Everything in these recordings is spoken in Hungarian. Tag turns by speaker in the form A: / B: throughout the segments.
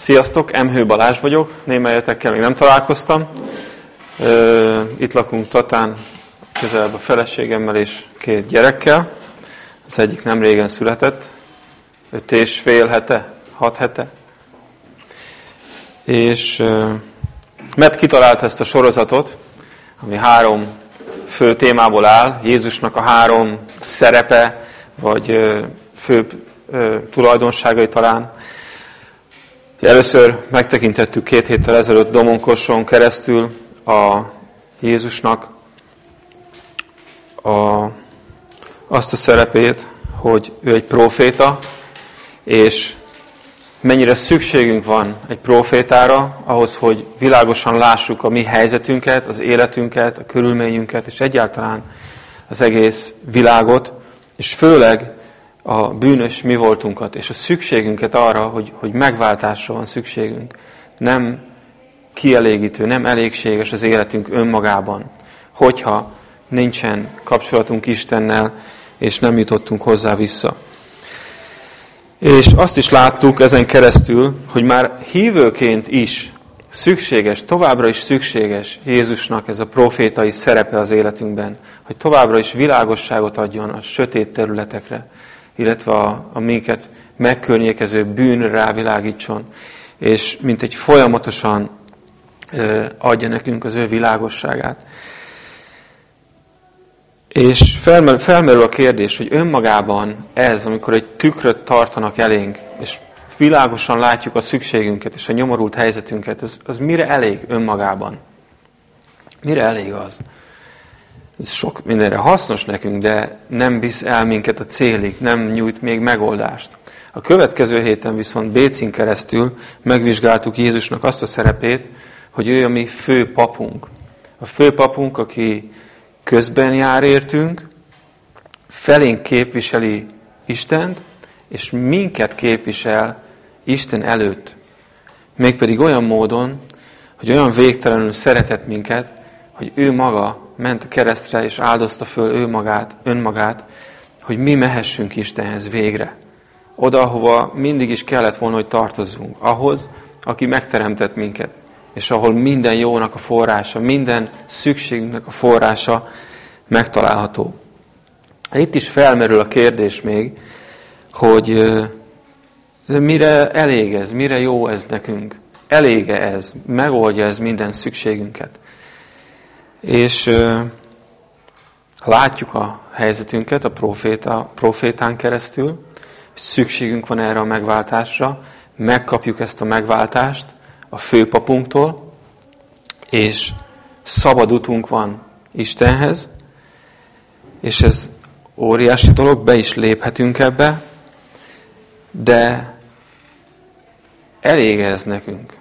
A: Sziasztok, Emhő Balázs vagyok, némelyetekkel még nem találkoztam. Itt lakunk Tatán, közelebb a feleségemmel és két gyerekkel. Az egyik nem régen született, öt és fél hete, hat hete. És mert kitalálta ezt a sorozatot, ami három fő témából áll, Jézusnak a három szerepe, vagy fő tulajdonságai talán, Először megtekintettük két héttel ezelőtt Domonkosson keresztül a Jézusnak a, azt a szerepét, hogy ő egy proféta, és mennyire szükségünk van egy profétára, ahhoz, hogy világosan lássuk a mi helyzetünket, az életünket, a körülményünket, és egyáltalán az egész világot, és főleg a bűnös mi voltunkat, és a szükségünket arra, hogy, hogy megváltásra van szükségünk. Nem kielégítő, nem elégséges az életünk önmagában, hogyha nincsen kapcsolatunk Istennel, és nem jutottunk hozzá vissza. És azt is láttuk ezen keresztül, hogy már hívőként is szükséges, továbbra is szükséges Jézusnak ez a profétai szerepe az életünkben, hogy továbbra is világosságot adjon a sötét területekre, illetve a, a minket megkörnyékező bűn rávilágítson, és mint egy folyamatosan adja nekünk az ő világosságát. És felmerül, felmerül a kérdés, hogy önmagában ez, amikor egy tükröt tartanak elénk, és világosan látjuk a szükségünket és a nyomorult helyzetünket, az, az mire elég önmagában? Mire elég az? Ez sok mindenre hasznos nekünk, de nem visz el minket a célig, nem nyújt még megoldást. A következő héten viszont Bécin keresztül megvizsgáltuk Jézusnak azt a szerepét, hogy ő a mi fő papunk. A fő papunk, aki közben jár értünk, felénk képviseli Istent, és minket képvisel Isten előtt. Mégpedig olyan módon, hogy olyan végtelenül szeretett minket, hogy ő maga ment a keresztre, és áldozta föl ő magát, önmagát, hogy mi mehessünk Istenhez végre. Oda, ahova mindig is kellett volna, hogy tartozzunk. Ahhoz, aki megteremtett minket. És ahol minden jónak a forrása, minden szükségünknek a forrása megtalálható. Itt is felmerül a kérdés még, hogy mire elég ez, mire jó ez nekünk. Elége ez, megoldja ez minden szükségünket. És látjuk a helyzetünket a proféta, profétán keresztül, szükségünk van erre a megváltásra, megkapjuk ezt a megváltást a főpapunktól, és szabad utunk van Istenhez, és ez óriási dolog, be is léphetünk ebbe, de elég ez nekünk.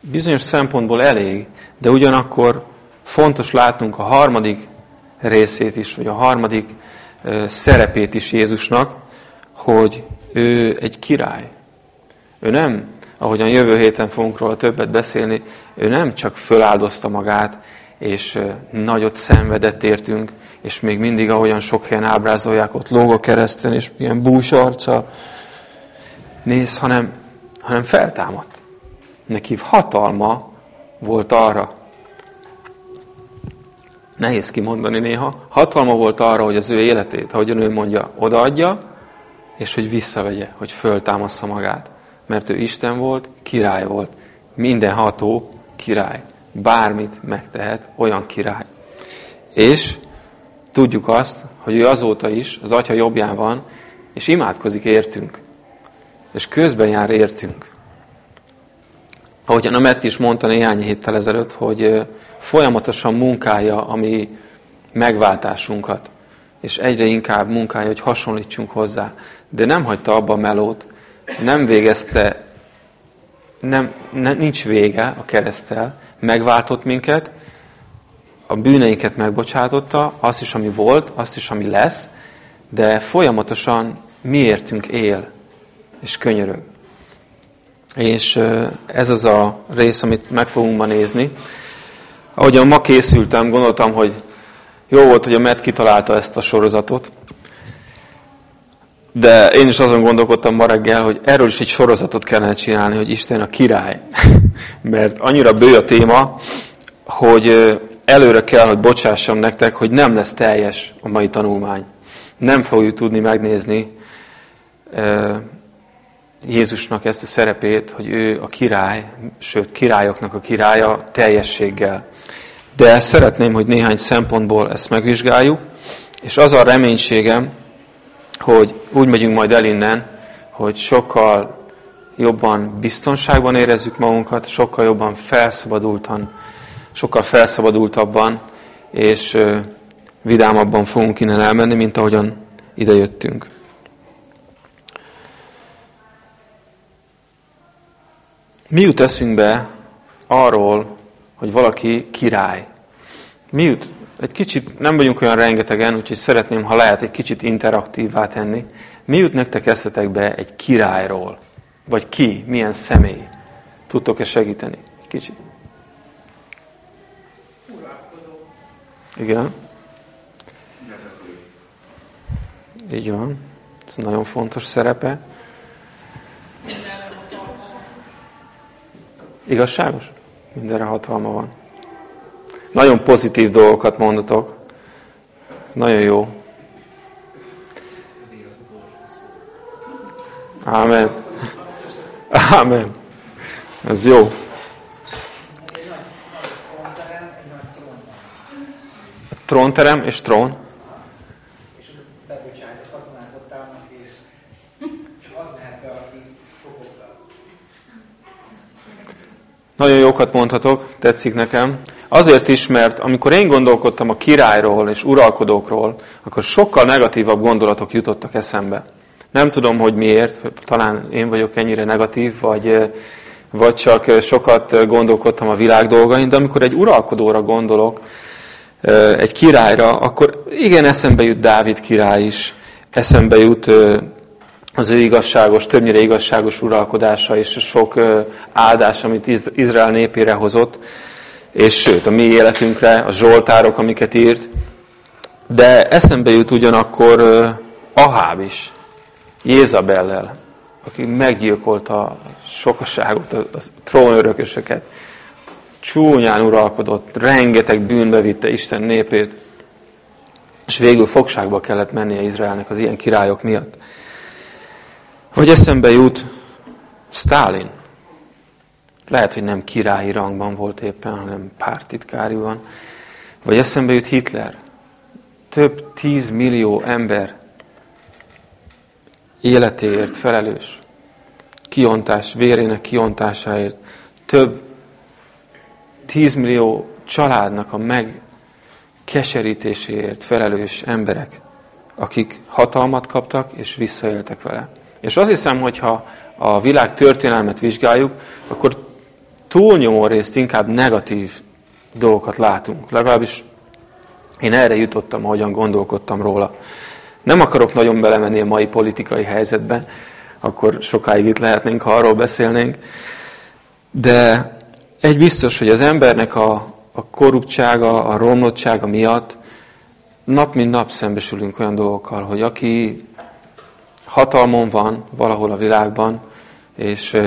A: Bizonyos szempontból elég, de ugyanakkor fontos látnunk a harmadik részét is, vagy a harmadik szerepét is Jézusnak, hogy ő egy király. Ő nem, ahogyan jövő héten fogunk róla többet beszélni, ő nem csak föláldozta magát, és nagyot szenvedett értünk, és még mindig, ahogyan sok helyen ábrázolják, ott lóg a kereszten, és ilyen bús arccal néz, hanem, hanem feltámadt. Neki hatalma volt arra, nehéz kimondani néha, hatalma volt arra, hogy az ő életét, ahogyan ő mondja, odaadja, és hogy visszavegye, hogy föltámassza magát. Mert ő Isten volt, király volt. Mindenható király. Bármit megtehet, olyan király. És tudjuk azt, hogy ő azóta is az Atya jobbján van, és imádkozik értünk. És közben jár értünk. Ahogyan a Mett is mondta néhány héttel ezelőtt, hogy folyamatosan munkálja a mi megváltásunkat, és egyre inkább munkálja, hogy hasonlítsunk hozzá. De nem hagyta abba a melót, nem végezte, nem, nem, nincs vége a keresztel, megváltott minket, a bűneinket megbocsátotta, azt is, ami volt, azt is, ami lesz, de folyamatosan miértünk él, és könyörög. És ez az a rész, amit meg fogunk ma nézni. Ahogyan ma készültem, gondoltam, hogy jó volt, hogy a Matt kitalálta ezt a sorozatot. de én is azon gondolkodtam ma reggel, hogy erről is egy sorozatot kellene csinálni, hogy Isten a király. Mert annyira bő a téma, hogy előre kell, hogy bocsássam nektek, hogy nem lesz teljes a mai tanulmány. Nem fogjuk tudni megnézni Jézusnak ezt a szerepét, hogy ő a király, sőt királyoknak a királya teljességgel. De szeretném, hogy néhány szempontból ezt megvizsgáljuk, és az a reménységem, hogy úgy megyünk majd el innen, hogy sokkal jobban biztonságban érezzük magunkat, sokkal jobban felszabadultan, sokkal felszabadultabban, és vidámabban fogunk innen elmenni, mint ahogyan ide Mi jut eszünkbe arról, hogy valaki király? Mi jut? Egy kicsit, nem vagyunk olyan rengetegen, úgyhogy szeretném, ha lehet, egy kicsit interaktívvá tenni. Mi jut nektek eszetekbe egy királyról? Vagy ki? Milyen személy? Tudtok-e segíteni? Kicsit. Igen. Így van. Ez nagyon fontos szerepe. Igazságos? Mindenre hatalma van. Nagyon pozitív dolgokat mondatok. Ez nagyon jó. Amen. Amen. Ez jó. Trónterem és trón. Nagyon jókat mondhatok, tetszik nekem. Azért is, mert amikor én gondolkodtam a királyról és uralkodókról, akkor sokkal negatívabb gondolatok jutottak eszembe. Nem tudom, hogy miért, talán én vagyok ennyire negatív, vagy, vagy csak sokat gondolkodtam a világ dolgain, de amikor egy uralkodóra gondolok, egy királyra, akkor igen, eszembe jut Dávid király is, eszembe jut az ő igazságos, többnyire igazságos uralkodása és sok áldás, amit Izrael népére hozott, és sőt, a mi életünkre, a zsoltárok, amiket írt. De eszembe jut ugyanakkor Aháb is, Jézabellel, aki meggyilkolta a sokaságot, a trónörökösöket. Csúnyán uralkodott, rengeteg bűnbe vitte Isten népét, és végül fogságba kellett mennie Izraelnek az ilyen királyok miatt. Hogy eszembe jut Stalin. Lehet, hogy nem királyi rangban volt éppen, hanem pártitkáriban. Vagy eszembe jut Hitler. Több tíz millió ember életéért felelős. Kiontás, vérének kiontásáért. Több tízmillió családnak a megkeserítéséért felelős emberek, akik hatalmat kaptak és visszaéltek vele. És azt hiszem, hogy ha a világ történelmet vizsgáljuk, akkor túlnyomó részt inkább negatív dolgokat látunk. Legalábbis én erre jutottam, ahogyan gondolkodtam róla. Nem akarok nagyon belemenni a mai politikai helyzetbe, akkor sokáig itt lehetnénk, ha arról beszélnénk. De egy biztos, hogy az embernek a, a korruptsága, a romlottsága miatt nap mint nap szembesülünk olyan dolgokkal, hogy aki hatalmon van valahol a világban, és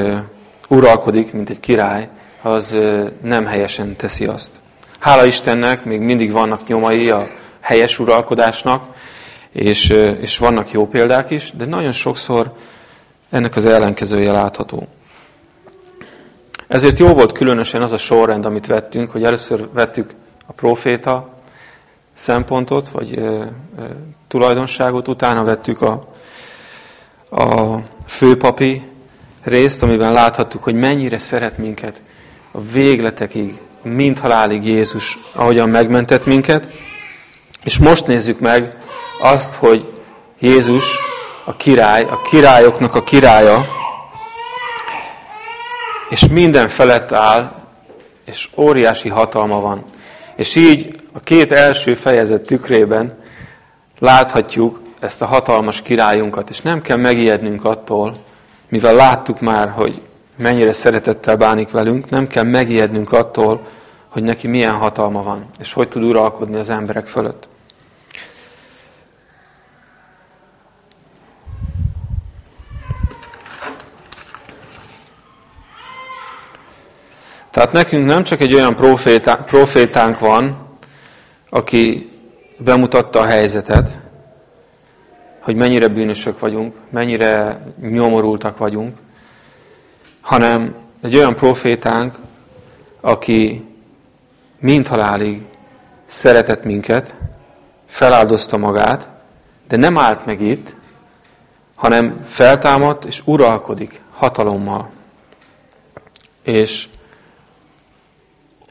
A: uralkodik, mint egy király, az nem helyesen teszi azt. Hála Istennek még mindig vannak nyomai a helyes uralkodásnak, és, és vannak jó példák is, de nagyon sokszor ennek az ellenkezője látható. Ezért jó volt különösen az a sorrend, amit vettünk, hogy először vettük a proféta szempontot, vagy ö, ö, tulajdonságot, utána vettük a, a főpapi részt, amiben láthattuk, hogy mennyire szeret minket a végletekig, mind halálig Jézus, ahogyan megmentett minket. És most nézzük meg azt, hogy Jézus a király, a királyoknak a királya, és minden felett áll, és óriási hatalma van. És így a két első fejezet tükrében láthatjuk ezt a hatalmas királyunkat, és nem kell megijednünk attól, mivel láttuk már, hogy mennyire szeretettel bánik velünk, nem kell megijednünk attól, hogy neki milyen hatalma van, és hogy tud uralkodni az emberek fölött. Tehát nekünk nem csak egy olyan profétánk van, aki bemutatta a helyzetet, hogy mennyire bűnösök vagyunk, mennyire nyomorultak vagyunk, hanem egy olyan profétánk, aki mind halálig szeretett minket, feláldozta magát, de nem állt meg itt, hanem feltámadt és uralkodik hatalommal. És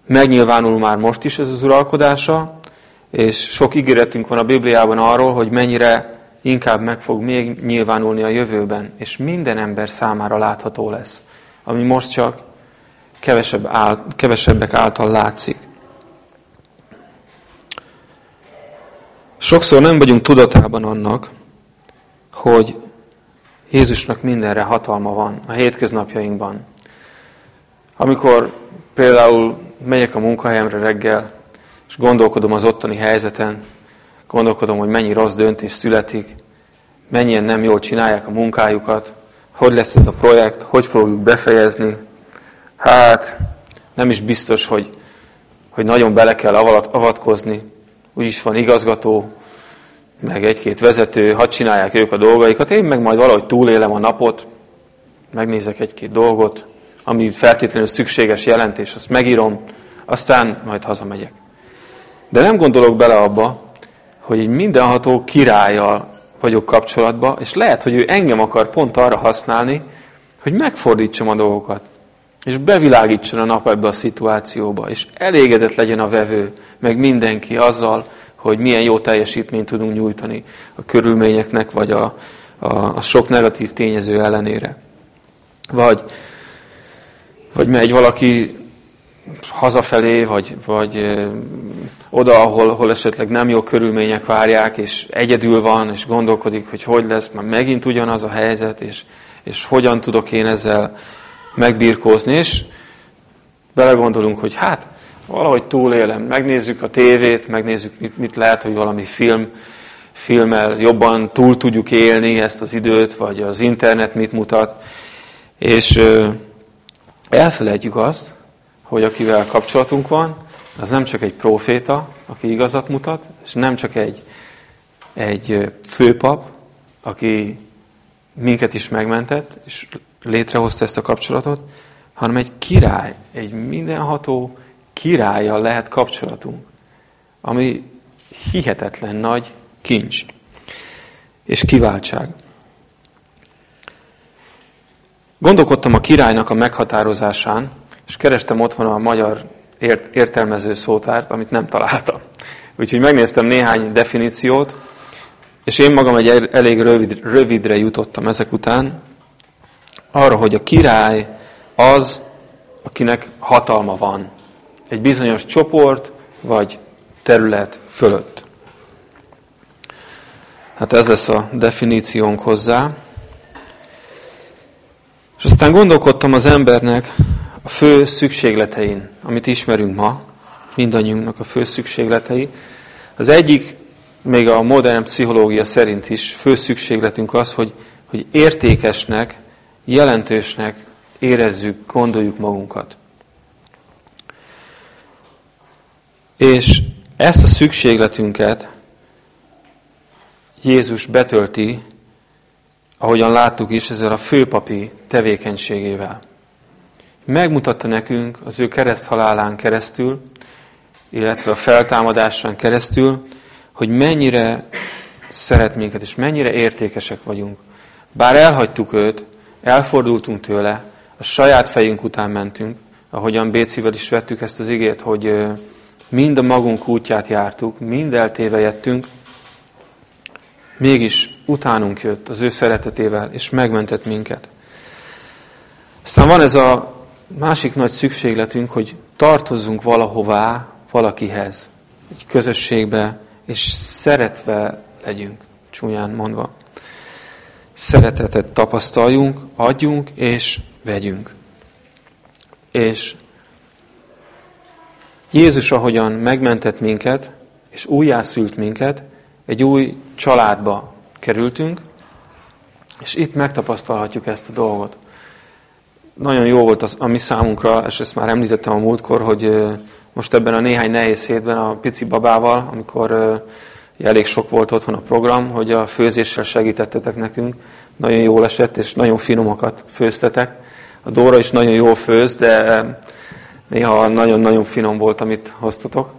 A: megnyilvánul már most is ez az uralkodása, és sok ígéretünk van a Bibliában arról, hogy mennyire inkább meg fog még nyilvánulni a jövőben, és minden ember számára látható lesz, ami most csak kevesebb áll, kevesebbek által látszik. Sokszor nem vagyunk tudatában annak, hogy Jézusnak mindenre hatalma van a hétköznapjainkban. Amikor például megyek a munkahelyemre reggel, és gondolkodom az ottani helyzeten, gondolkodom, hogy mennyi rossz döntés születik, mennyien nem jól csinálják a munkájukat, hogy lesz ez a projekt, hogy fogjuk befejezni. Hát, nem is biztos, hogy, hogy nagyon bele kell avatkozni. Úgyis van igazgató, meg egy-két vezető, hadd csinálják ők a dolgaikat, én meg majd valahogy túlélem a napot, megnézek egy-két dolgot, ami feltétlenül szükséges jelentés, azt megírom, aztán majd hazamegyek. De nem gondolok bele abba, hogy egy mindenható királlyal vagyok kapcsolatban, és lehet, hogy ő engem akar pont arra használni, hogy megfordítsam a dolgokat, és bevilágítson a nap ebbe a szituációba, és elégedett legyen a vevő, meg mindenki azzal, hogy milyen jó teljesítményt tudunk nyújtani a körülményeknek, vagy a, a, a sok negatív tényező ellenére. Vagy, vagy megy valaki hazafelé, vagy, vagy oda, ahol, ahol esetleg nem jó körülmények várják, és egyedül van, és gondolkodik, hogy hogy lesz, már megint ugyanaz a helyzet, és, és hogyan tudok én ezzel megbirkózni, és belegondolunk, hogy hát, valahogy túlélem, megnézzük a tévét, megnézzük, mit, mit lehet, hogy valami film, filmmel jobban túl tudjuk élni ezt az időt, vagy az internet mit mutat, és elfelejtjük azt, hogy akivel kapcsolatunk van, az nem csak egy proféta, aki igazat mutat, és nem csak egy, egy főpap, aki minket is megmentett, és létrehozta ezt a kapcsolatot, hanem egy király, egy mindenható királlyal lehet kapcsolatunk, ami hihetetlen nagy kincs és kiváltság. Gondolkodtam a királynak a meghatározásán, és kerestem otthon a magyar ért, értelmező szótárt, amit nem találtam. Úgyhogy megnéztem néhány definíciót, és én magam egy elég rövid, rövidre jutottam ezek után, arra, hogy a király az, akinek hatalma van egy bizonyos csoport vagy terület fölött. Hát ez lesz a definíciónk hozzá. És aztán gondolkodtam az embernek a fő szükségletein, amit ismerünk ma, mindannyiunknak a fő szükségletei. Az egyik, még a modern pszichológia szerint is fő szükségletünk az, hogy, hogy értékesnek, jelentősnek érezzük, gondoljuk magunkat. És ezt a szükségletünket Jézus betölti, ahogyan láttuk is, ezzel a főpapi tevékenységével. Megmutatta nekünk az ő kereszthalálán keresztül, illetve a feltámadásán keresztül, hogy mennyire szeret minket, és mennyire értékesek vagyunk. Bár elhagytuk őt, elfordultunk tőle, a saját fejünk után mentünk, ahogyan Bécivel is vettük ezt az igét, hogy mind a magunk útját jártuk, mind eltévejettünk, mégis utánunk jött az ő szeretetével, és megmentett minket. Aztán van ez a másik nagy szükségletünk, hogy tartozzunk valahová, valakihez, egy közösségbe, és szeretve legyünk, csúnyán mondva. Szeretetet tapasztaljunk, adjunk és vegyünk. És Jézus, ahogyan megmentett minket, és újjászült minket, egy új családba kerültünk, és itt megtapasztalhatjuk ezt a dolgot. Nagyon jó volt az, a mi számunkra, és ezt már említettem a múltkor, hogy most ebben a néhány nehéz hétben a pici babával, amikor elég sok volt otthon a program, hogy a főzéssel segítettetek nekünk. Nagyon jól esett, és nagyon finomakat főztetek. A Dóra is nagyon jól főz, de néha nagyon-nagyon finom volt, amit hoztatok.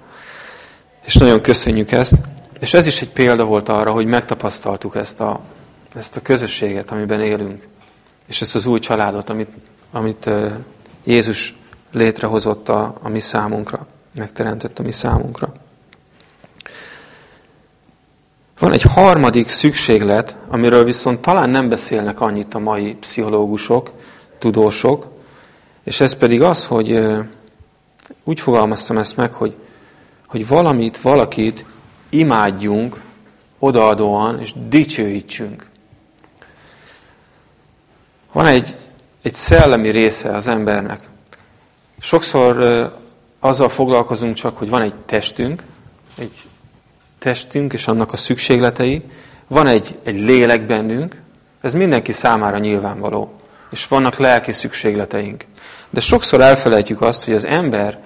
A: És nagyon köszönjük ezt. És ez is egy példa volt arra, hogy megtapasztaltuk ezt a, ezt a közösséget, amiben élünk. És ezt az új családot, amit, amit Jézus létrehozott a, a mi számunkra, megteremtett a mi számunkra. Van egy harmadik szükséglet, amiről viszont talán nem beszélnek annyit a mai pszichológusok, tudósok, és ez pedig az, hogy úgy fogalmaztam ezt meg, hogy, hogy valamit, valakit imádjunk odaadóan, és dicsőítsünk. Van egy, egy szellemi része az embernek. Sokszor azzal foglalkozunk csak, hogy van egy testünk, egy testünk és annak a szükségletei, van egy, egy lélek bennünk, ez mindenki számára nyilvánvaló, és vannak lelki szükségleteink. De sokszor elfelejtjük azt, hogy az ember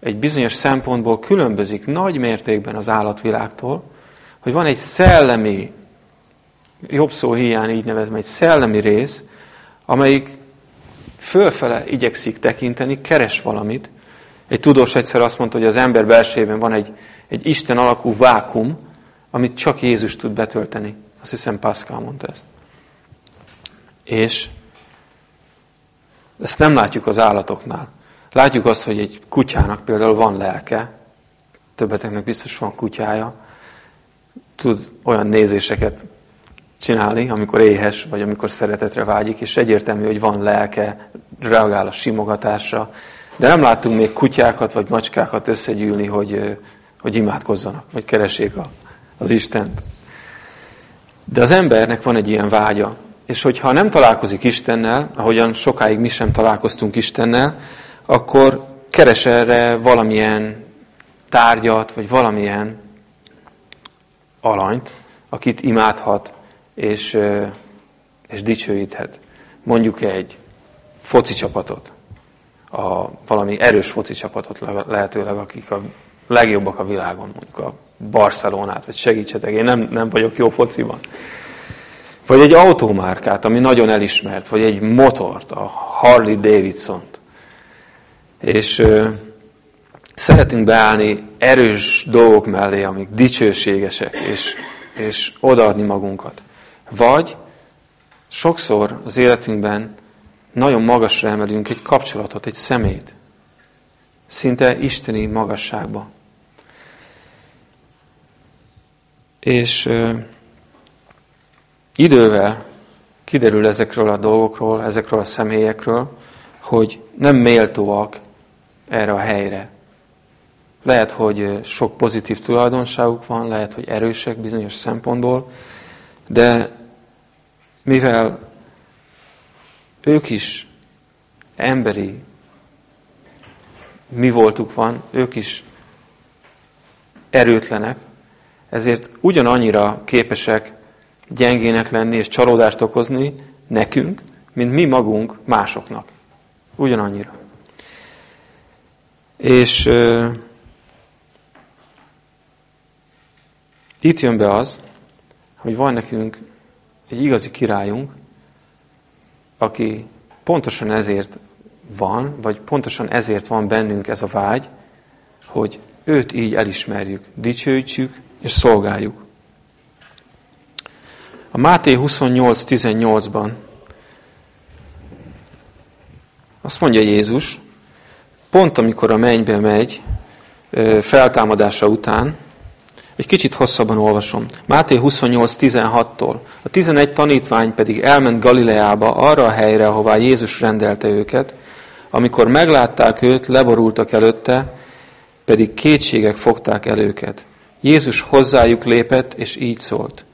A: egy bizonyos szempontból különbözik nagy mértékben az állatvilágtól, hogy van egy szellemi, jobb szó hiány így nevezve, egy szellemi rész, amelyik fölfele igyekszik tekinteni, keres valamit. Egy tudós egyszer azt mondta, hogy az ember belsejében van egy, egy Isten alakú vákum, amit csak Jézus tud betölteni. Azt hiszem Pascal mondta ezt. És ezt nem látjuk az állatoknál. Látjuk azt, hogy egy kutyának például van lelke, többeteknek biztos van kutyája, tud olyan nézéseket csinálni, amikor éhes, vagy amikor szeretetre vágyik, és egyértelmű, hogy van lelke, reagál a simogatásra, de nem láttunk még kutyákat vagy macskákat összegyűlni, hogy, hogy imádkozzanak, vagy keressék az Istent. De az embernek van egy ilyen vágya, és hogyha nem találkozik Istennel, ahogyan sokáig mi sem találkoztunk Istennel, akkor keres erre valamilyen tárgyat, vagy valamilyen alanyt, akit imádhat, és, és dicsőíthet. Mondjuk egy foci csapatot, a, valami erős foci csapatot lehetőleg, akik a legjobbak a világon, mondjuk a Barcelonát, vagy segítsetek, én nem, nem vagyok jó fociban. Vagy egy automárkát, ami nagyon elismert, vagy egy motort, a Harley Davidson-t. És ö, szeretünk beállni erős dolgok mellé, amik dicsőségesek, és, és odaadni magunkat. Vagy sokszor az életünkben nagyon magasra emelünk egy kapcsolatot, egy szemét. Szinte isteni magasságba. És ö, idővel kiderül ezekről a dolgokról, ezekről a személyekről, hogy nem méltóak erre a helyre. Lehet, hogy sok pozitív tulajdonságuk van, lehet, hogy erősek bizonyos szempontból, de mivel ők is emberi mi voltuk van, ők is erőtlenek, ezért ugyanannyira képesek gyengének lenni és csalódást okozni nekünk, mint mi magunk másoknak. Ugyanannyira. És uh, itt jön be az, hogy van nekünk egy igazi királyunk, aki pontosan ezért van, vagy pontosan ezért van bennünk ez a vágy, hogy őt így elismerjük, dicsőítsük és szolgáljuk. A Máté 28.18-ban azt mondja Jézus, pont amikor a mennybe megy, feltámadása után, egy kicsit hosszabban olvasom. Máté 28.16-tól. A 11 tanítvány pedig elment Galileába, arra a helyre, ahová Jézus rendelte őket. Amikor meglátták őt, leborultak előtte, pedig kétségek fogták el őket. Jézus hozzájuk lépett, és így szólt.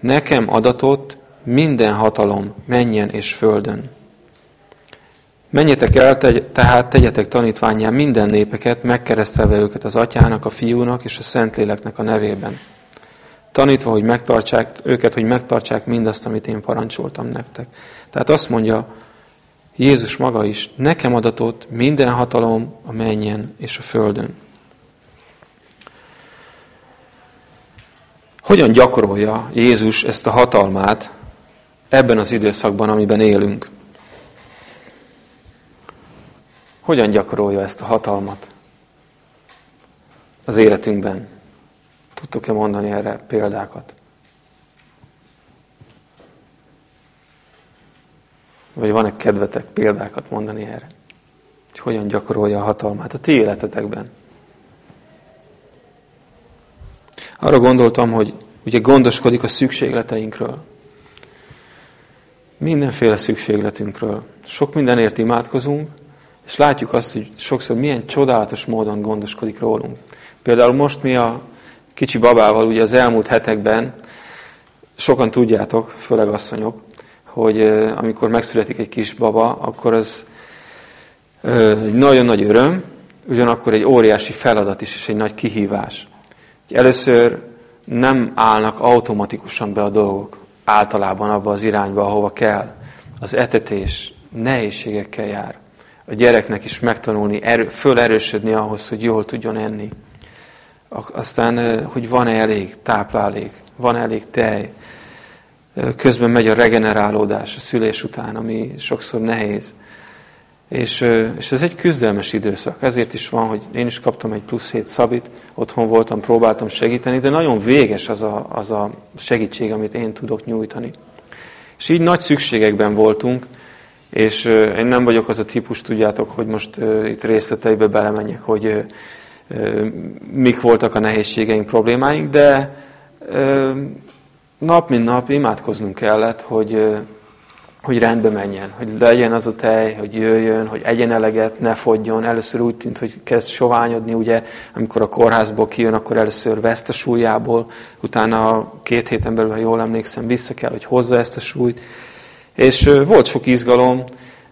A: Nekem adatott minden hatalom menjen és földön. Menjetek el, tehát tegyetek tanítványán minden népeket, megkeresztelve őket az atyának, a fiúnak és a szentléleknek a nevében. Tanítva, hogy megtartsák őket, hogy megtartsák mindazt, amit én parancsoltam nektek. Tehát azt mondja Jézus maga is, nekem adatott minden hatalom a mennyen és a földön. Hogyan gyakorolja Jézus ezt a hatalmát ebben az időszakban, amiben élünk? Hogyan gyakorolja ezt a hatalmat az életünkben? Tudtok-e mondani erre példákat? Vagy van-e kedvetek példákat mondani erre? Hogy hogyan gyakorolja a hatalmát a ti életetekben? Arra gondoltam, hogy ugye gondoskodik a szükségleteinkről. Mindenféle szükségletünkről. Sok mindenért imádkozunk, és látjuk azt, hogy sokszor milyen csodálatos módon gondoskodik rólunk. Például most mi a kicsi babával ugye az elmúlt hetekben, sokan tudjátok, főleg asszonyok, hogy amikor megszületik egy kis baba, akkor az nagyon nagy öröm, ugyanakkor egy óriási feladat is, és egy nagy kihívás. Először nem állnak automatikusan be a dolgok általában abba az irányba, ahova kell. Az etetés nehézségekkel jár. A gyereknek is megtanulni, erő, fölerősödni ahhoz, hogy jól tudjon enni. Aztán, hogy van-e elég táplálék, van -e elég tej. Közben megy a regenerálódás a szülés után, ami sokszor nehéz. És, és ez egy küzdelmes időszak. Ezért is van, hogy én is kaptam egy plusz hét szabit, otthon voltam, próbáltam segíteni, de nagyon véges az a, az a segítség, amit én tudok nyújtani. És így nagy szükségekben voltunk, és én nem vagyok az a típus, tudjátok, hogy most itt részleteibe belemenjek, hogy mik voltak a nehézségeink, problémáink, de nap mint nap imádkoznunk kellett, hogy hogy rendbe menjen, hogy legyen az a tej, hogy jöjjön, hogy egyen eleget, ne fogjon. Először úgy tűnt, hogy kezd soványodni, ugye, amikor a kórházból kijön, akkor először veszt a súlyából, utána két héten belül, ha jól emlékszem, vissza kell, hogy hozza ezt a súlyt. És volt sok izgalom,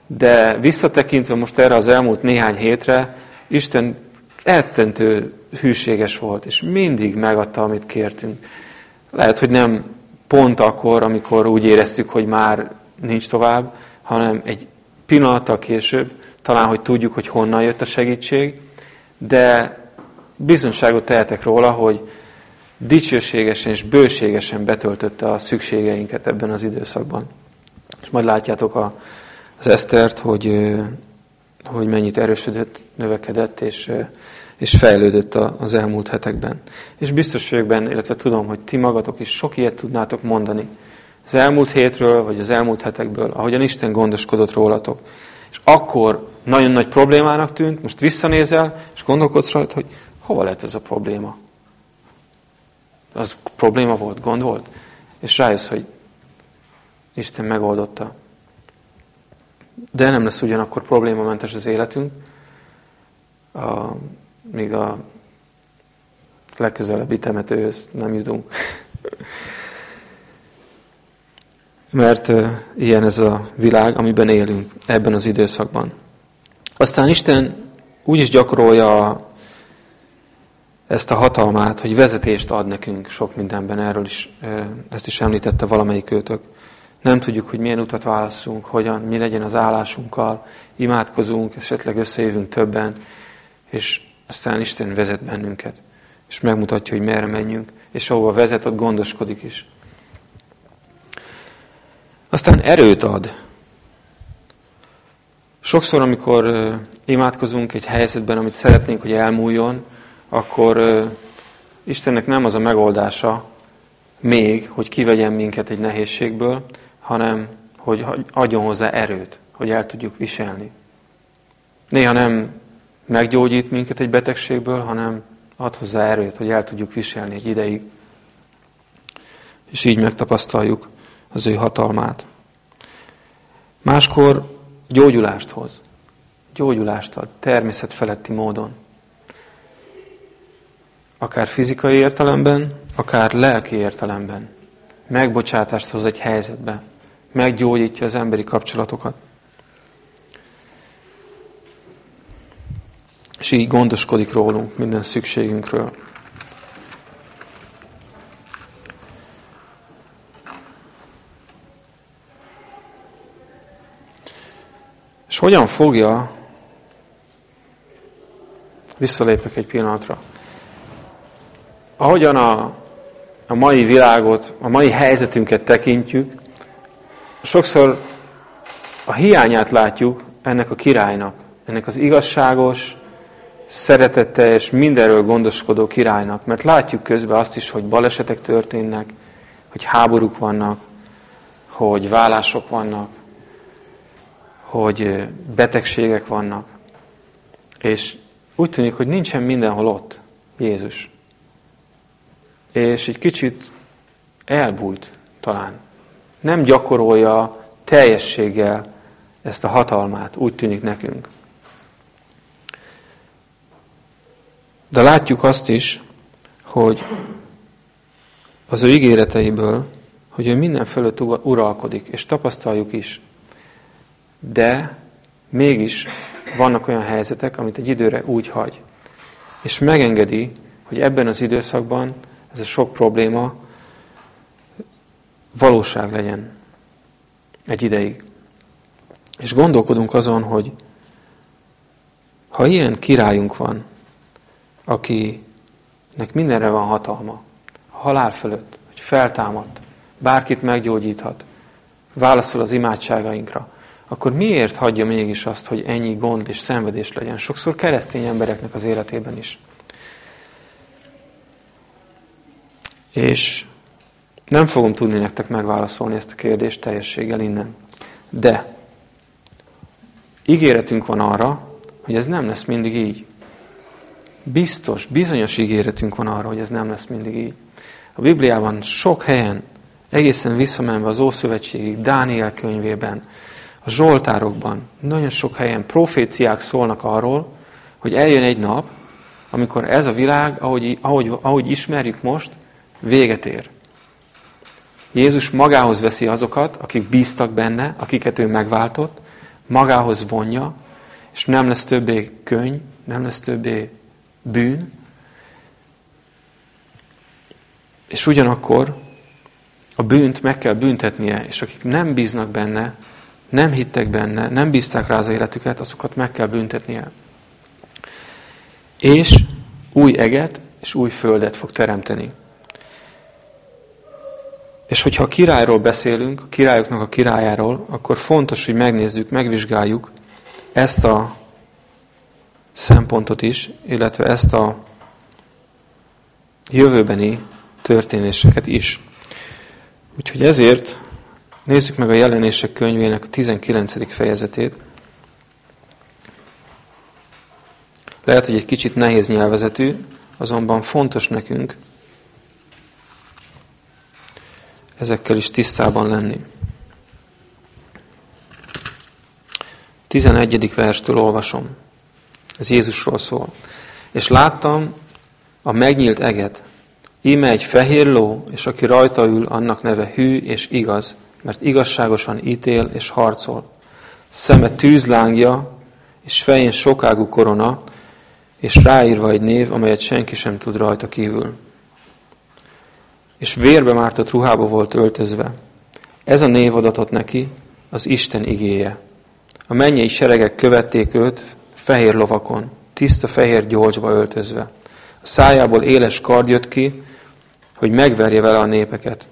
A: de visszatekintve most erre az elmúlt néhány hétre, Isten eltentő hűséges volt, és mindig megadta, amit kértünk. Lehet, hogy nem pont akkor, amikor úgy éreztük, hogy már nincs tovább, hanem egy pillanattal később, talán, hogy tudjuk, hogy honnan jött a segítség, de bizonságot tehetek róla, hogy dicsőségesen és bőségesen betöltötte a szükségeinket ebben az időszakban. És majd látjátok a, az Esztert, hogy, hogy mennyit erősödött, növekedett, és, és fejlődött az elmúlt hetekben. És biztos vagyok benne, illetve tudom, hogy ti magatok is sok ilyet tudnátok mondani, az elmúlt hétről, vagy az elmúlt hetekből, ahogyan Isten gondoskodott rólatok. És akkor nagyon nagy problémának tűnt, most visszanézel, és gondolkodsz rajta, hogy hova lett ez a probléma? Az probléma volt, gond volt? És rájössz, hogy Isten megoldotta. De nem lesz ugyanakkor problémamentes az életünk, a, míg a legközelebbi temetőhöz nem jutunk. mert ilyen ez a világ, amiben élünk ebben az időszakban. Aztán Isten úgy is gyakorolja ezt a hatalmát, hogy vezetést ad nekünk sok mindenben, erről is, ezt is említette valamelyik őtök. Nem tudjuk, hogy milyen utat válaszunk, hogyan, mi legyen az állásunkkal, imádkozunk, esetleg összejövünk többen, és aztán Isten vezet bennünket, és megmutatja, hogy merre menjünk, és ahova vezet, ott gondoskodik is. Aztán erőt ad. Sokszor, amikor imádkozunk egy helyzetben, amit szeretnénk, hogy elmúljon, akkor Istennek nem az a megoldása még, hogy kivegyen minket egy nehézségből, hanem hogy adjon hozzá erőt, hogy el tudjuk viselni. Néha nem meggyógyít minket egy betegségből, hanem ad hozzá erőt, hogy el tudjuk viselni egy ideig. És így megtapasztaljuk az ő hatalmát. Máskor gyógyulást hoz. Gyógyulást ad, természet feletti módon. Akár fizikai értelemben, akár lelki értelemben. Megbocsátást hoz egy helyzetbe. Meggyógyítja az emberi kapcsolatokat. És így gondoskodik rólunk minden szükségünkről. hogyan fogja, visszalépek egy pillanatra, ahogyan a, a mai világot, a mai helyzetünket tekintjük, sokszor a hiányát látjuk ennek a királynak, ennek az igazságos, szeretetteljes, mindenről gondoskodó királynak. Mert látjuk közben azt is, hogy balesetek történnek, hogy háborúk vannak, hogy vállások vannak, hogy betegségek vannak. És úgy tűnik, hogy nincsen mindenhol ott Jézus. És egy kicsit elbújt talán. Nem gyakorolja teljességgel ezt a hatalmát, úgy tűnik nekünk. De látjuk azt is, hogy az ő ígéreteiből, hogy ő minden fölött uralkodik, és tapasztaljuk is. De mégis vannak olyan helyzetek, amit egy időre úgy hagy. És megengedi, hogy ebben az időszakban ez a sok probléma valóság legyen egy ideig. És gondolkodunk azon, hogy ha ilyen királyunk van, akinek mindenre van hatalma, a halál fölött, hogy feltámadt, bárkit meggyógyíthat, válaszol az imádságainkra, akkor miért hagyja mégis azt, hogy ennyi gond és szenvedés legyen? Sokszor keresztény embereknek az életében is. És nem fogom tudni nektek megválaszolni ezt a kérdést teljességgel innen. De ígéretünk van arra, hogy ez nem lesz mindig így. Biztos, bizonyos ígéretünk van arra, hogy ez nem lesz mindig így. A Bibliában sok helyen, egészen visszamenve az Ószövetségig, Dániel könyvében, a Zsoltárokban, nagyon sok helyen proféciák szólnak arról, hogy eljön egy nap, amikor ez a világ, ahogy, ahogy, ahogy ismerjük most, véget ér. Jézus magához veszi azokat, akik bíztak benne, akiket ő megváltott, magához vonja, és nem lesz többé könyv, nem lesz többé bűn, és ugyanakkor a bűnt meg kell büntetnie, és akik nem bíznak benne, nem hittek benne, nem bízták rá az életüket, azokat meg kell büntetnie. És új eget és új földet fog teremteni. És hogyha a királyról beszélünk, a királyoknak a királyáról, akkor fontos, hogy megnézzük, megvizsgáljuk ezt a szempontot is, illetve ezt a jövőbeni történéseket is. Úgyhogy ezért nézzük meg a jelenések könyvének a 19. fejezetét. Lehet, hogy egy kicsit nehéz nyelvezetű, azonban fontos nekünk ezekkel is tisztában lenni. 11. verstől olvasom. Ez Jézusról szól. És láttam a megnyílt eget. Íme egy fehér ló, és aki rajta ül, annak neve hű és igaz, mert igazságosan ítél és harcol. Szeme tűzlángja, és fején sokágú korona, és ráírva egy név, amelyet senki sem tud rajta kívül. És vérbe mártott ruhába volt öltözve. Ez a név adatott neki, az Isten igéje. A mennyei seregek követték őt, fehér lovakon, tiszta fehér gyolcsba öltözve. A szájából éles kard jött ki, hogy megverje vele a népeket,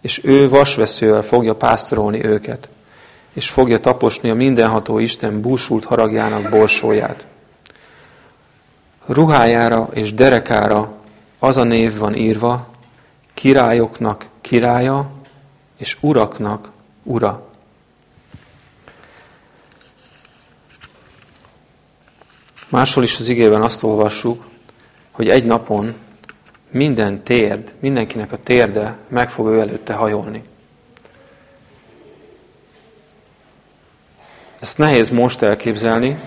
A: és ő vasveszővel fogja pásztorolni őket, és fogja taposni a mindenható Isten búsult haragjának borsóját. Ruhájára és derekára az a név van írva, királyoknak királya, és uraknak ura. Máshol is az igében azt olvassuk, hogy egy napon minden térd, mindenkinek a térde meg fog ő előtte hajolni. Ezt nehéz most elképzelni,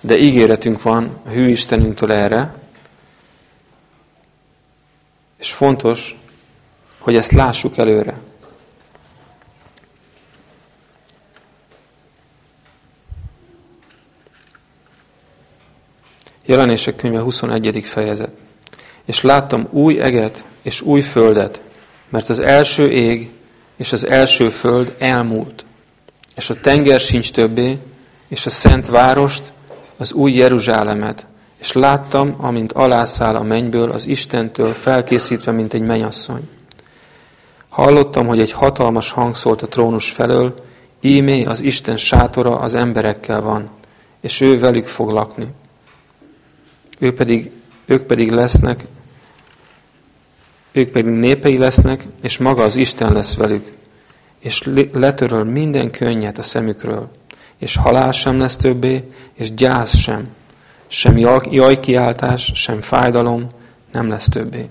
A: de ígéretünk van a hű Istenünktől erre, és fontos, hogy ezt lássuk előre. Jelenések könyve 21. fejezet. És láttam új eget és új földet, mert az első ég és az első föld elmúlt, és a tenger sincs többé, és a szent várost, az új Jeruzsálemet, és láttam, amint alászáll a mennyből az Istentől, felkészítve, mint egy menyasszony. Hallottam, hogy egy hatalmas hang szólt a trónus felől, ímé az Isten sátora az emberekkel van, és ő velük fog lakni. Ő pedig, ők pedig lesznek, ők pedig népei lesznek, és maga az Isten lesz velük, és letöröl minden könnyet a szemükről, és halál sem lesz többé, és gyász sem, sem jajkiáltás, sem fájdalom nem lesz többé.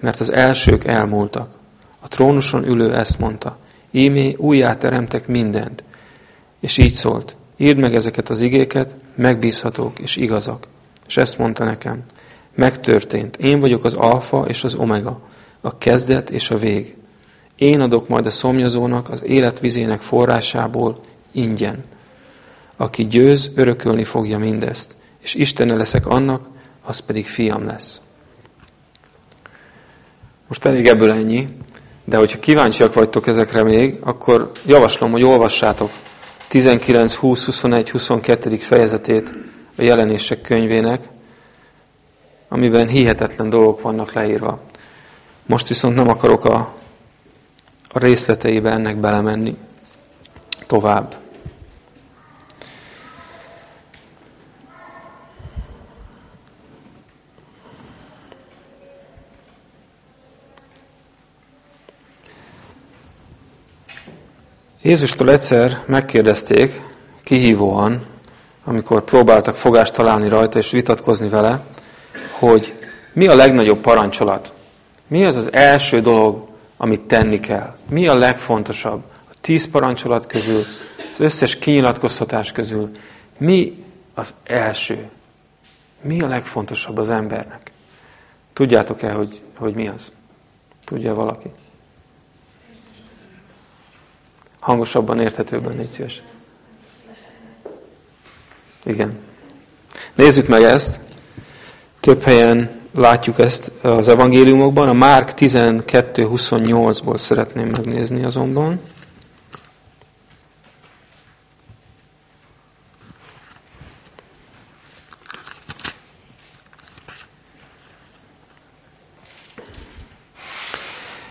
A: Mert az elsők elmúltak. A trónuson ülő ezt mondta, ímé újjá teremtek mindent. És így szólt, írd meg ezeket az igéket, megbízhatók és igazak. És ezt mondta nekem, megtörtént, én vagyok az alfa és az omega, a kezdet és a vég. Én adok majd a szomjazónak az életvizének forrásából ingyen. Aki győz, örökölni fogja mindezt, és Istene leszek annak, az pedig fiam lesz. Most elég ebből ennyi, de hogyha kíváncsiak vagytok ezekre még, akkor javaslom, hogy olvassátok 19, 20, 21, 22. fejezetét a jelenések könyvének, amiben hihetetlen dolgok vannak leírva. Most viszont nem akarok a, a részleteibe ennek belemenni tovább. Jézustól egyszer megkérdezték kihívóan, amikor próbáltak fogást találni rajta és vitatkozni vele, hogy mi a legnagyobb parancsolat? Mi az az első dolog, amit tenni kell? Mi a legfontosabb? A tíz parancsolat közül, az összes kinyilatkoztatás közül, mi az első? Mi a legfontosabb az embernek? Tudjátok-e, hogy, hogy mi az? Tudja valaki? Hangosabban, érthetőbben, légy szíves. Igen. Nézzük meg ezt. Több helyen látjuk ezt az evangéliumokban. A Márk 12.28-ból szeretném megnézni azonban.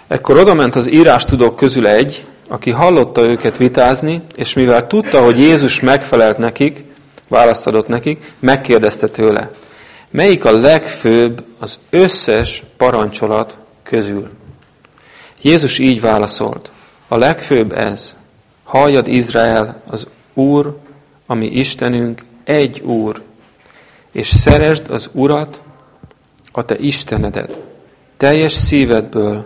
A: Ekkor odament az írás tudók közül egy, aki hallotta őket vitázni, és mivel tudta, hogy Jézus megfelelt nekik, választ adott nekik, megkérdezte tőle, melyik a legfőbb az összes parancsolat közül? Jézus így válaszolt, a legfőbb ez, halljad Izrael, az Úr, ami Istenünk, egy Úr, és szeresd az Urat, a te Istenedet, teljes szívedből,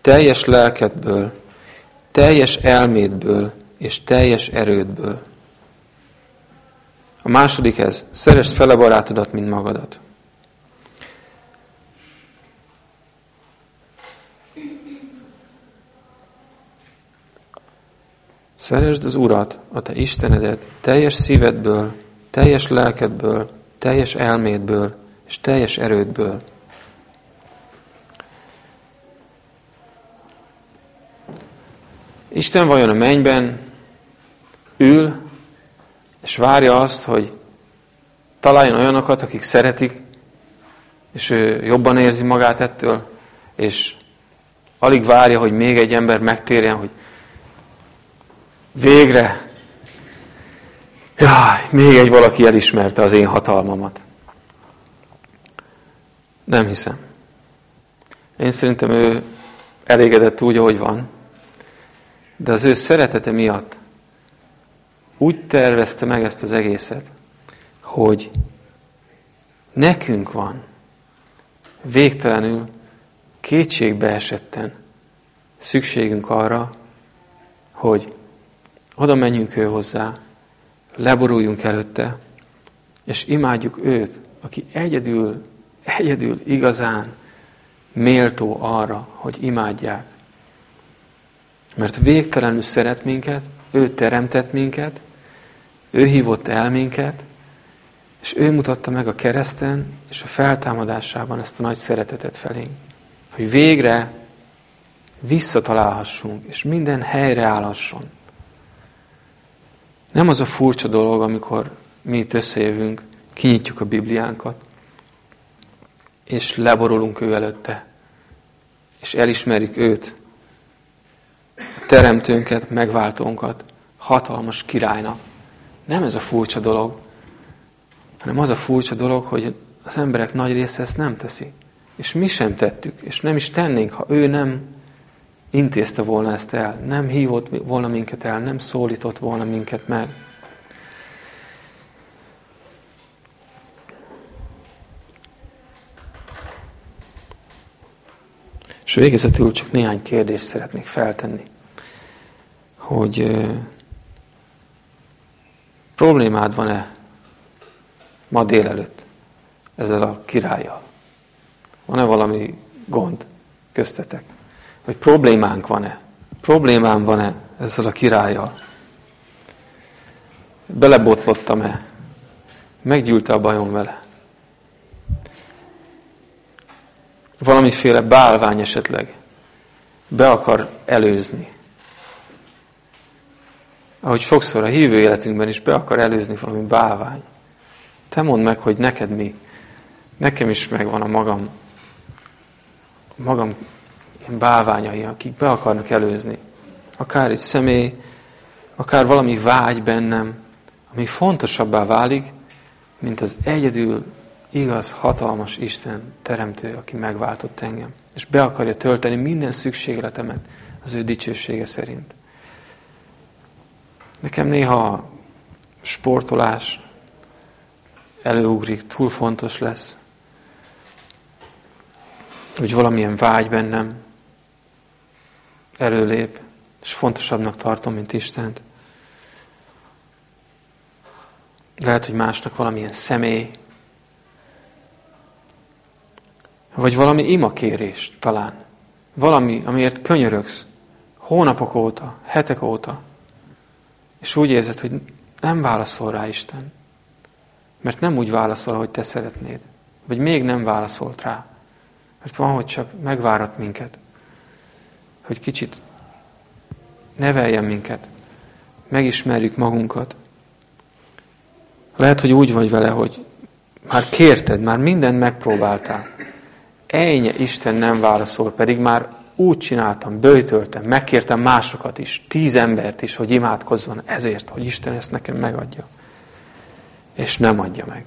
A: teljes lelkedből, teljes elmédből és teljes erődből. A második ez, szeresd fele barátodat, mint magadat. Szeresd az Urat, a te Istenedet, teljes szívedből, teljes lelkedből, teljes elmédből és teljes erődből. Isten vajon a mennyben ül, és várja azt, hogy találjon olyanokat, akik szeretik, és ő jobban érzi magát ettől, és alig várja, hogy még egy ember megtérjen, hogy végre, jaj, még egy valaki elismerte az én hatalmamat. Nem hiszem. Én szerintem ő elégedett úgy, ahogy van. De az ő szeretete miatt úgy tervezte meg ezt az egészet, hogy nekünk van végtelenül kétségbe szükségünk arra, hogy oda menjünk ő hozzá, leboruljunk előtte, és imádjuk őt, aki egyedül, egyedül igazán méltó arra, hogy imádják. Mert végtelenül szeret minket, ő teremtett minket, ő hívott el minket, és ő mutatta meg a kereszten és a feltámadásában ezt a nagy szeretetet felénk. Hogy végre visszatalálhassunk, és minden helyre állhasson. Nem az a furcsa dolog, amikor mi itt összejövünk, kinyitjuk a Bibliánkat, és leborulunk ő előtte, és elismerjük őt, teremtőnket, megváltónkat, hatalmas királynak. Nem ez a furcsa dolog, hanem az a furcsa dolog, hogy az emberek nagy része ezt nem teszi. És mi sem tettük, és nem is tennénk, ha ő nem intézte volna ezt el, nem hívott volna minket el, nem szólított volna minket meg. És végezetül csak néhány kérdést szeretnék feltenni, hogy problémád van-e ma délelőtt ezzel a királlyal? Van-e valami gond köztetek? Vagy problémánk van-e? Problémám van-e ezzel a királlyal? Belebotlottam-e? Meggyűlte a bajom vele? Valamiféle bálvány esetleg be akar előzni. Ahogy sokszor a hívő életünkben is be akar előzni valami bálvány. Te mondd meg, hogy neked mi. Nekem is megvan a magam, magam ilyen bálványai, akik be akarnak előzni. Akár egy személy, akár valami vágy bennem, ami fontosabbá válik, mint az egyedül igaz, hatalmas Isten teremtő, aki megváltott engem. És be akarja tölteni minden szükségletemet az ő dicsősége szerint. Nekem néha sportolás előugrik, túl fontos lesz. Hogy valamilyen vágy bennem előlép, és fontosabbnak tartom, mint Istent. Lehet, hogy másnak valamilyen személy, vagy valami imakérés talán. Valami, amiért könyörögsz hónapok óta, hetek óta, és úgy érzed, hogy nem válaszol rá Isten. Mert nem úgy válaszol, ahogy te szeretnéd. Vagy még nem válaszolt rá. Mert van, hogy csak megvárat minket. Hogy kicsit neveljen minket. Megismerjük magunkat. Lehet, hogy úgy vagy vele, hogy már kérted, már mindent megpróbáltál. Ennyi Isten nem válaszol, pedig már úgy csináltam, bőjtöltem, megkértem másokat is, tíz embert is, hogy imádkozzon ezért, hogy Isten ezt nekem megadja. És nem adja meg.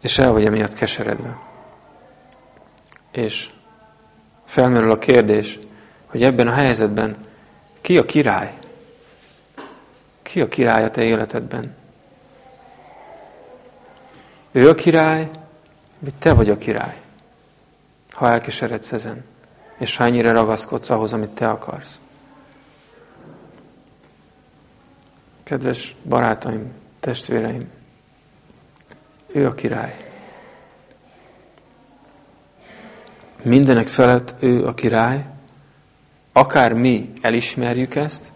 A: És el vagy emiatt keseredve. És felmerül a kérdés, hogy ebben a helyzetben ki a király? Ki a király a te életedben? Ő a király, vagy te vagy a király? Ha elkeseredsz ezen, és ha ennyire ragaszkodsz ahhoz, amit te akarsz. Kedves barátaim, testvéreim, ő a király. Mindenek felett ő a király, akár mi elismerjük ezt,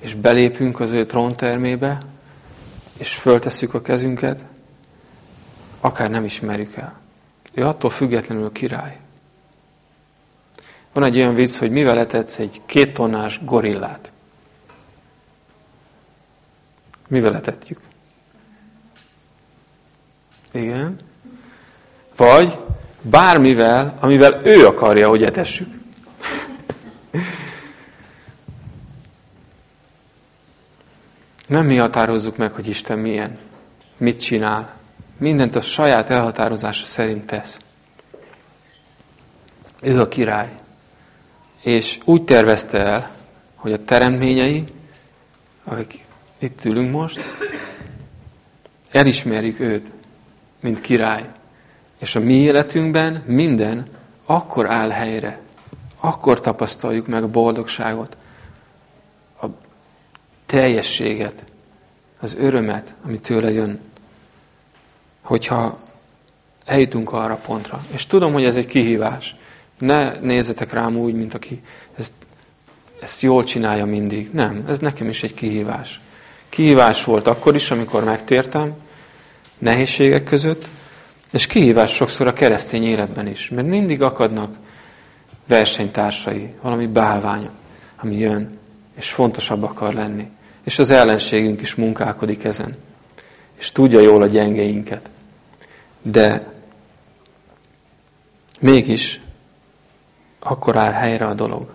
A: és belépünk az ő tróntermébe, és föltesszük a kezünket, akár nem ismerjük el. Ő attól függetlenül király. Van egy olyan vicc, hogy mivel etetsz egy két tonnás gorillát. Mivel etetjük? Igen. Vagy bármivel, amivel ő akarja, hogy etessük. Nem mi határozzuk meg, hogy Isten milyen, mit csinál, mindent a saját elhatározása szerint tesz. Ő a király. És úgy tervezte el, hogy a teremtményei, akik itt ülünk most, elismerjük őt, mint király. És a mi életünkben minden akkor áll helyre. Akkor tapasztaljuk meg a boldogságot, a teljességet, az örömet, ami tőle jön hogyha eljutunk arra pontra. És tudom, hogy ez egy kihívás. Ne nézzetek rám úgy, mint aki ezt, ezt jól csinálja mindig. Nem, ez nekem is egy kihívás. Kihívás volt akkor is, amikor megtértem, nehézségek között, és kihívás sokszor a keresztény életben is, mert mindig akadnak versenytársai, valami bálványok, ami jön, és fontosabb akar lenni. És az ellenségünk is munkálkodik ezen. És tudja jól a gyengeinket. De mégis akkor áll helyre a dolog.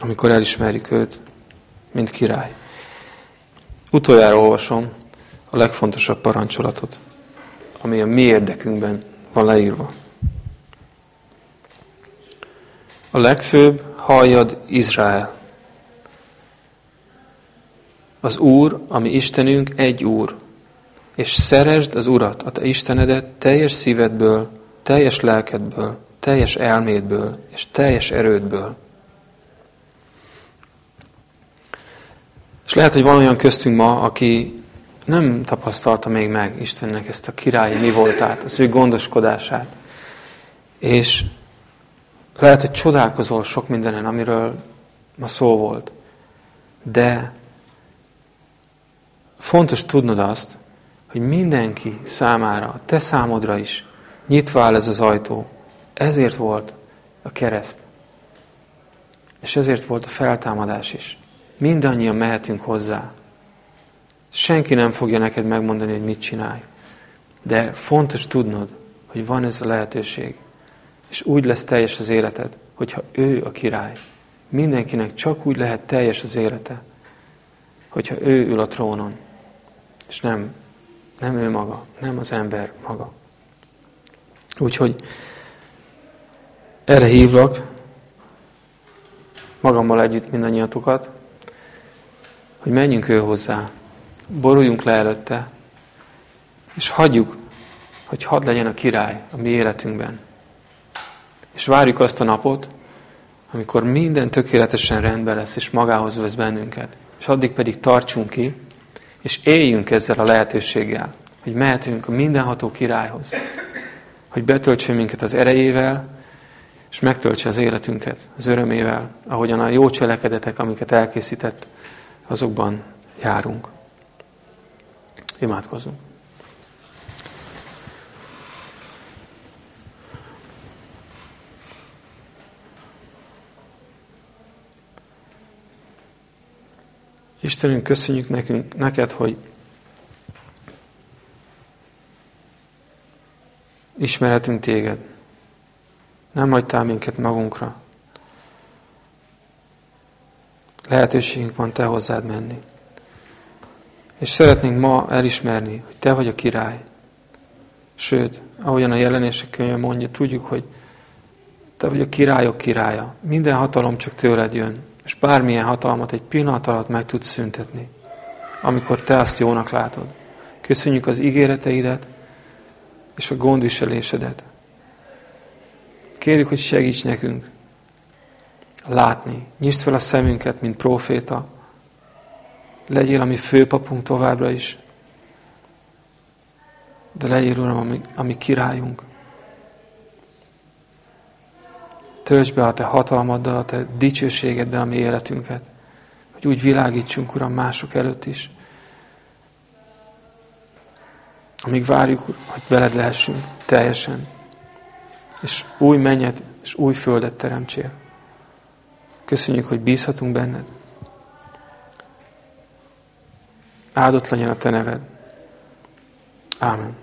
A: Amikor elismerjük őt, mint király. Utoljára olvasom a legfontosabb parancsolatot, ami a mi érdekünkben van leírva. A legfőbb halljad Izrael. Az Úr, ami Istenünk, egy Úr, és szeresd az Urat, a te Istenedet teljes szívedből, teljes lelkedből, teljes elmédből és teljes erődből. És lehet, hogy van olyan köztünk ma, aki nem tapasztalta még meg Istennek ezt a királyi mi voltát, az ő gondoskodását. És lehet, hogy csodálkozol sok mindenen, amiről ma szó volt. De fontos tudnod azt, hogy mindenki számára, te számodra is nyitva áll ez az ajtó. Ezért volt a kereszt. És ezért volt a feltámadás is. Mindannyian mehetünk hozzá. Senki nem fogja neked megmondani, hogy mit csinálj. De fontos tudnod, hogy van ez a lehetőség. És úgy lesz teljes az életed, hogyha ő a király. Mindenkinek csak úgy lehet teljes az élete, hogyha ő ül a trónon, és nem, nem ő maga, nem az ember maga. Úgyhogy erre hívlak, magammal együtt mindannyiatokat, hogy menjünk ő hozzá, boruljunk le előtte, és hagyjuk, hogy hadd legyen a király a mi életünkben. És várjuk azt a napot, amikor minden tökéletesen rendben lesz, és magához vesz bennünket. És addig pedig tartsunk ki, és éljünk ezzel a lehetőséggel, hogy mehetünk a mindenható királyhoz, hogy betöltsön minket az erejével, és megtöltse az életünket az örömével, ahogyan a jó cselekedetek, amiket elkészített, azokban járunk. Imádkozunk. Istenünk, köszönjük nekünk, neked, hogy ismerhetünk téged. Nem hagytál minket magunkra. Lehetőségünk van te hozzád menni. És szeretnénk ma elismerni, hogy te vagy a király. Sőt, ahogyan a jelenések könyve mondja, tudjuk, hogy te vagy a királyok királya. Minden hatalom csak tőled jön és bármilyen hatalmat egy pillanat alatt meg tudsz szüntetni, amikor te azt jónak látod. Köszönjük az ígéreteidet és a gondviselésedet. Kérjük, hogy segíts nekünk látni. Nyisd fel a szemünket, mint proféta. Legyél a mi főpapunk továbbra is. De legyél, Uram, ami, ami királyunk. Töltsd be a Te hatalmaddal, a Te dicsőségeddel a mi életünket. Hogy úgy világítsunk, Uram, mások előtt is. Amíg várjuk, hogy veled lehessünk teljesen. És új mennyet és új földet teremtsél. Köszönjük, hogy bízhatunk benned. Áldott legyen a Te neved. Ámen.